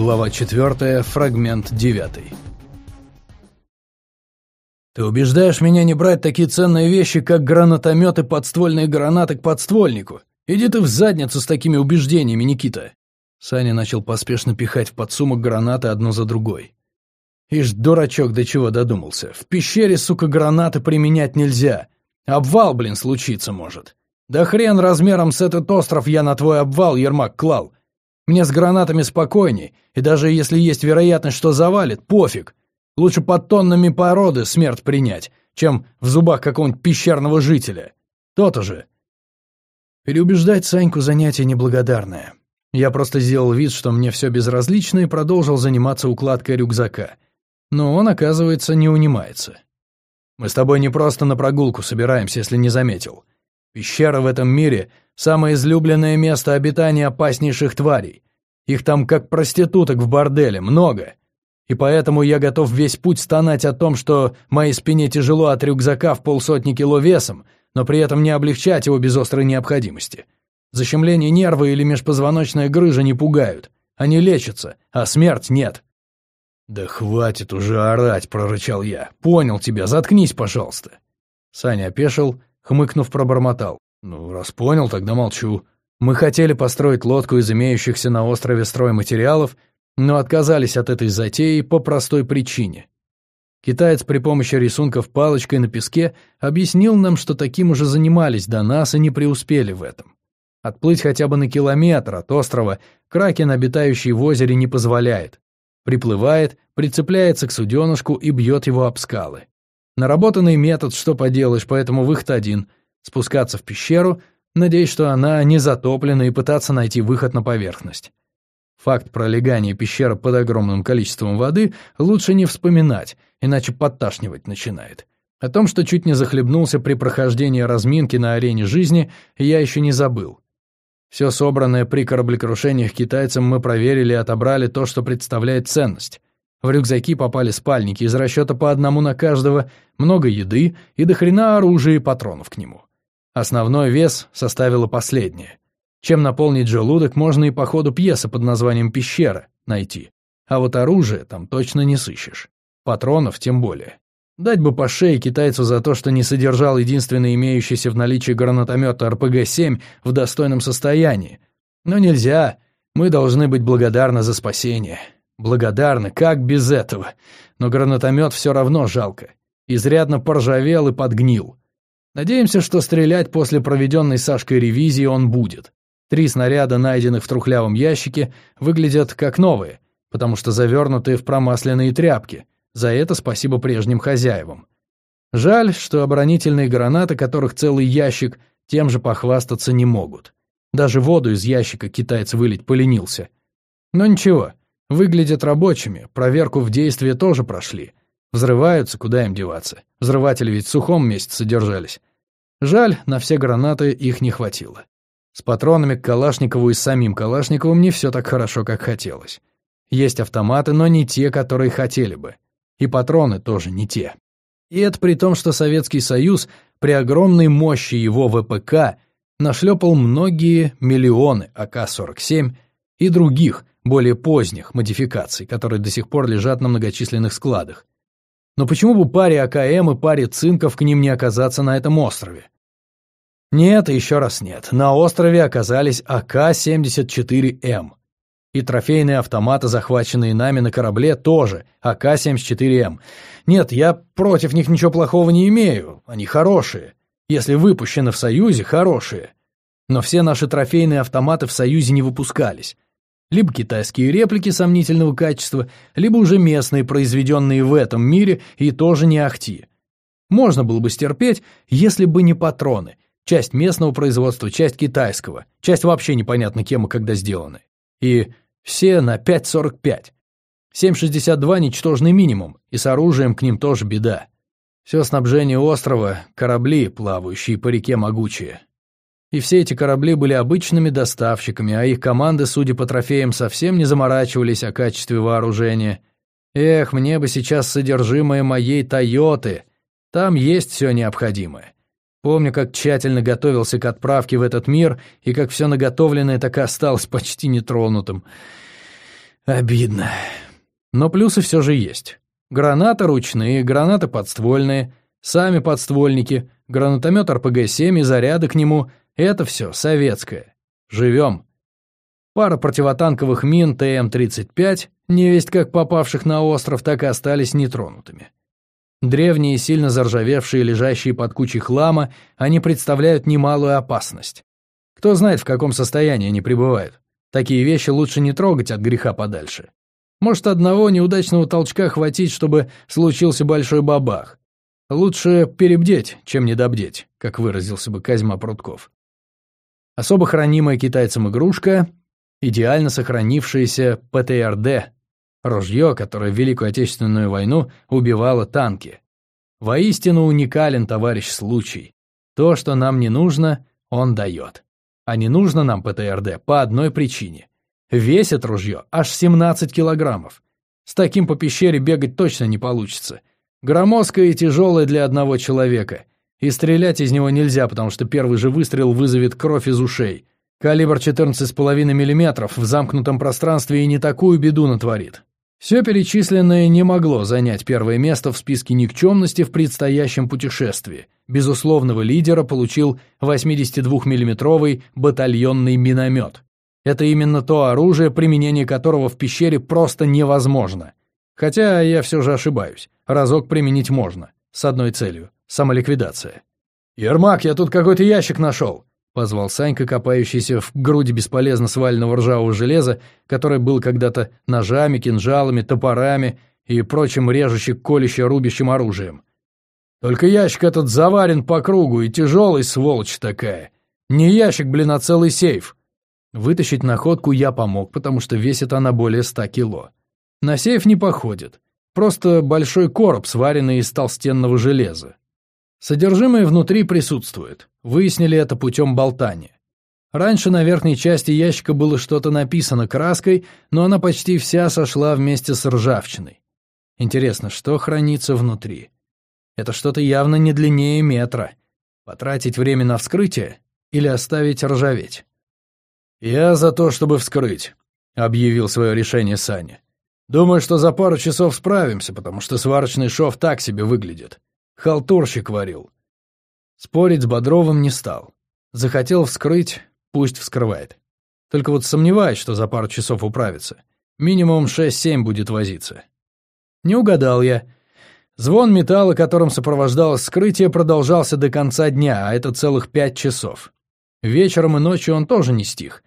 Глава 4, фрагмент 9. «Ты убеждаешь меня не брать такие ценные вещи, как гранатомет и подствольные гранаты к подствольнику. Иди ты в задницу с такими убеждениями, Никита!» Саня начал поспешно пихать в подсумок гранаты одну за другой. Ишь, дурачок до чего додумался. В пещере, сука, гранаты применять нельзя. Обвал, блин, случиться может. Да хрен размером с этот остров я на твой обвал, Ермак, клал. Мне с гранатами спокойней, и даже если есть вероятность, что завалит, пофиг. Лучше под тоннами породы смерть принять, чем в зубах какого-нибудь пещерного жителя. То-то же. Переубеждать Саньку занятие неблагодарное. Я просто сделал вид, что мне все безразлично, и продолжил заниматься укладкой рюкзака. Но он, оказывается, не унимается. Мы с тобой не просто на прогулку собираемся, если не заметил. Пещера в этом мире — самое излюбленное место обитания опаснейших тварей. Их там как проституток в борделе, много. И поэтому я готов весь путь стонать о том, что моей спине тяжело от рюкзака в полсотни кило весом, но при этом не облегчать его без острой необходимости. Защемление нерва или межпозвоночная грыжа не пугают. Они лечатся, а смерть нет. «Да хватит уже орать», — прорычал я. «Понял тебя, заткнись, пожалуйста». Саня опешил, Хмыкнув, пробормотал. «Ну, раз понял, тогда молчу. Мы хотели построить лодку из имеющихся на острове стройматериалов, но отказались от этой затеи по простой причине. Китаец при помощи рисунков палочкой на песке объяснил нам, что таким уже занимались до нас и не преуспели в этом. Отплыть хотя бы на километр от острова кракен, обитающий в озере, не позволяет. Приплывает, прицепляется к суденышку и бьет его об скалы. Наработанный метод, что поделаешь, поэтому выход один — спускаться в пещеру, надеясь, что она не затоплена, и пытаться найти выход на поверхность. Факт пролегания пещеры под огромным количеством воды лучше не вспоминать, иначе подташнивать начинает. О том, что чуть не захлебнулся при прохождении разминки на арене жизни, я еще не забыл. Все собранное при кораблекрушениях китайцам мы проверили и отобрали то, что представляет ценность. В рюкзаки попали спальники из расчета по одному на каждого, много еды и до хрена оружия и патронов к нему. Основной вес составило последнее. Чем наполнить желудок, можно и по ходу пьесы под названием «Пещера» найти. А вот оружие там точно не сыщешь. Патронов тем более. Дать бы по шее китайцу за то, что не содержал единственный имеющийся в наличии гранатомет РПГ-7 в достойном состоянии. Но нельзя. Мы должны быть благодарны за спасение. Благодарны, как без этого. Но гранатомет все равно жалко. Изрядно поржавел и подгнил. Надеемся, что стрелять после проведенной Сашкой ревизии он будет. Три снаряда, найденных в трухлявом ящике, выглядят как новые, потому что завернутые в промасленные тряпки. За это спасибо прежним хозяевам. Жаль, что оборонительные гранаты, которых целый ящик, тем же похвастаться не могут. Даже воду из ящика китаец вылить поленился. Но ничего, Выглядят рабочими, проверку в действии тоже прошли. Взрываются, куда им деваться. Взрыватели ведь в сухом месте содержались. Жаль, на все гранаты их не хватило. С патронами к Калашникову и самим Калашниковым не все так хорошо, как хотелось. Есть автоматы, но не те, которые хотели бы. И патроны тоже не те. И это при том, что Советский Союз при огромной мощи его ВПК нашлепал многие миллионы АК-47 и других, более поздних модификаций, которые до сих пор лежат на многочисленных складах. Но почему бы паре АКМ и паре цинков к ним не оказаться на этом острове? Нет еще раз нет. На острове оказались АК-74М. И трофейные автоматы, захваченные нами на корабле, тоже АК-74М. Нет, я против них ничего плохого не имею. Они хорошие. Если выпущены в Союзе, хорошие. Но все наши трофейные автоматы в Союзе не выпускались либо китайские реплики сомнительного качества, либо уже местные, произведенные в этом мире и тоже не ахти. Можно было бы стерпеть, если бы не патроны. Часть местного производства, часть китайского, часть вообще непонятно кем и когда сделаны. И все на 5.45. 7.62 – ничтожный минимум, и с оружием к ним тоже беда. Все снабжение острова – корабли, плавающие по реке могучие. И все эти корабли были обычными доставщиками, а их команды, судя по трофеям, совсем не заморачивались о качестве вооружения. Эх, мне бы сейчас содержимое моей «Тойоты». Там есть все необходимое. Помню, как тщательно готовился к отправке в этот мир, и как все наготовленное так и осталось почти нетронутым. Обидно. Но плюсы все же есть. Гранаты ручные, гранаты подствольные, сами подствольники, гранатомет РПГ-7 и заряды к нему — это все советское. Живем. Пара противотанковых мин ТМ-35, невесть как попавших на остров, так и остались нетронутыми. Древние, сильно заржавевшие, лежащие под кучей хлама, они представляют немалую опасность. Кто знает, в каком состоянии они пребывают. Такие вещи лучше не трогать от греха подальше. Может, одного неудачного толчка хватить, чтобы случился большой бабах. Лучше перебдеть, чем недобдеть, как выразился бы Козьма Прутков. Особо хранимая китайцам игрушка — идеально сохранившаяся ПТРД Ружье, которое в Великую Отечественную войну убивало танки. Воистину уникален, товарищ, случай. То, что нам не нужно, он дает. А не нужно нам ПТРД по одной причине. Весит ружье аж 17 килограммов. С таким по пещере бегать точно не получится. Громоздкое и тяжелое для одного человека. И стрелять из него нельзя, потому что первый же выстрел вызовет кровь из ушей. Калибр 14,5 мм в замкнутом пространстве и не такую беду натворит. Все перечисленное не могло занять первое место в списке никчемности в предстоящем путешествии. Безусловного лидера получил 82-миллиметровый батальонный миномет. Это именно то оружие, применение которого в пещере просто невозможно. Хотя я все же ошибаюсь. Разок применить можно. С одной целью — самоликвидация. «Ермак, я тут какой-то ящик нашел!» — позвал Санька, копающийся в груди бесполезно сваленного ржавого железа, которое было когда-то ножами, кинжалами, топорами и прочим режуще-колюще-рубящим оружием. «Только ящик этот заварен по кругу и тяжелый, сволочь такая. Не ящик, блин, а целый сейф». Вытащить находку я помог, потому что весит она более ста кило. На сейф не походит. Просто большой короб, сваренный из толстенного железа. Содержимое внутри присутствует. Выяснили это путем болтания. Раньше на верхней части ящика было что-то написано краской, но она почти вся сошла вместе с ржавчиной. Интересно, что хранится внутри? Это что-то явно не длиннее метра. Потратить время на вскрытие или оставить ржаветь? «Я за то, чтобы вскрыть», — объявил свое решение Саня. «Думаю, что за пару часов справимся, потому что сварочный шов так себе выглядит. Халтурщик варил. Спорить с Бодровым не стал. Захотел вскрыть, пусть вскрывает. Только вот сомневаюсь, что за пару часов управится. Минимум 6-7 будет возиться. Не угадал я. Звон металла, которым сопровождалось вскрытие, продолжался до конца дня, а это целых пять часов. Вечером и ночью он тоже не стих.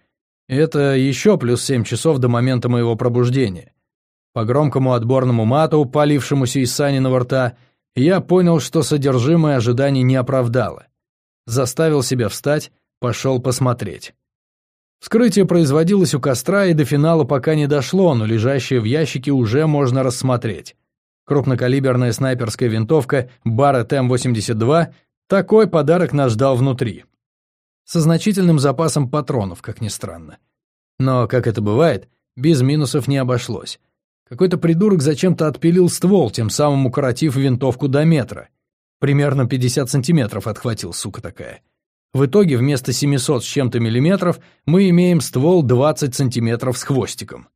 Это еще плюс семь часов до момента моего пробуждения. По громкому отборному мату, палившемуся из Саниного рта, я понял, что содержимое ожиданий не оправдало. Заставил себя встать, пошел посмотреть. Вскрытие производилось у костра и до финала пока не дошло, но лежащее в ящике уже можно рассмотреть. Крупнокалиберная снайперская винтовка Барретт М82 такой подарок нас ждал внутри. Со значительным запасом патронов, как ни странно. Но, как это бывает, без минусов не обошлось. Какой-то придурок зачем-то отпилил ствол, тем самым укоротив винтовку до метра. Примерно 50 сантиметров отхватил, сука такая. В итоге вместо 700 с чем-то миллиметров мы имеем ствол 20 сантиметров с хвостиком.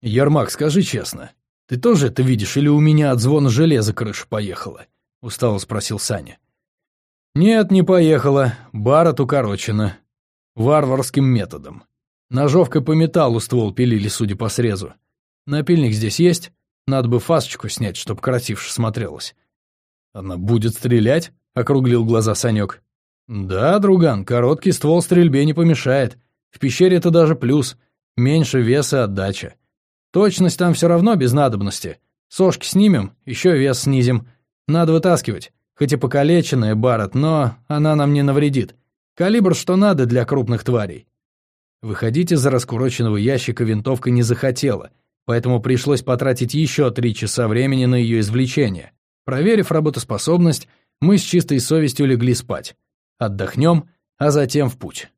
«Ермак, скажи честно, ты тоже это видишь или у меня от звона железа крыша поехала?» — устало спросил Саня. «Нет, не поехала. Барот укорочена. Варварским методом. Ножовкой по металлу ствол пилили, судя по срезу. Напильник здесь есть? Надо бы фасочку снять, чтоб красивше смотрелось. Она будет стрелять? Округлил глаза Санек. Да, друган, короткий ствол стрельбе не помешает. В пещере это даже плюс. Меньше веса отдача. Точность там все равно без надобности. Сошки снимем, еще вес снизим. Надо вытаскивать. Хоть и покалеченная Барретт, но она нам не навредит. Калибр что надо для крупных тварей. Выходить из раскуроченного ящика винтовка не захотела, поэтому пришлось потратить еще три часа времени на ее извлечение. Проверив работоспособность, мы с чистой совестью легли спать. Отдохнем, а затем в путь.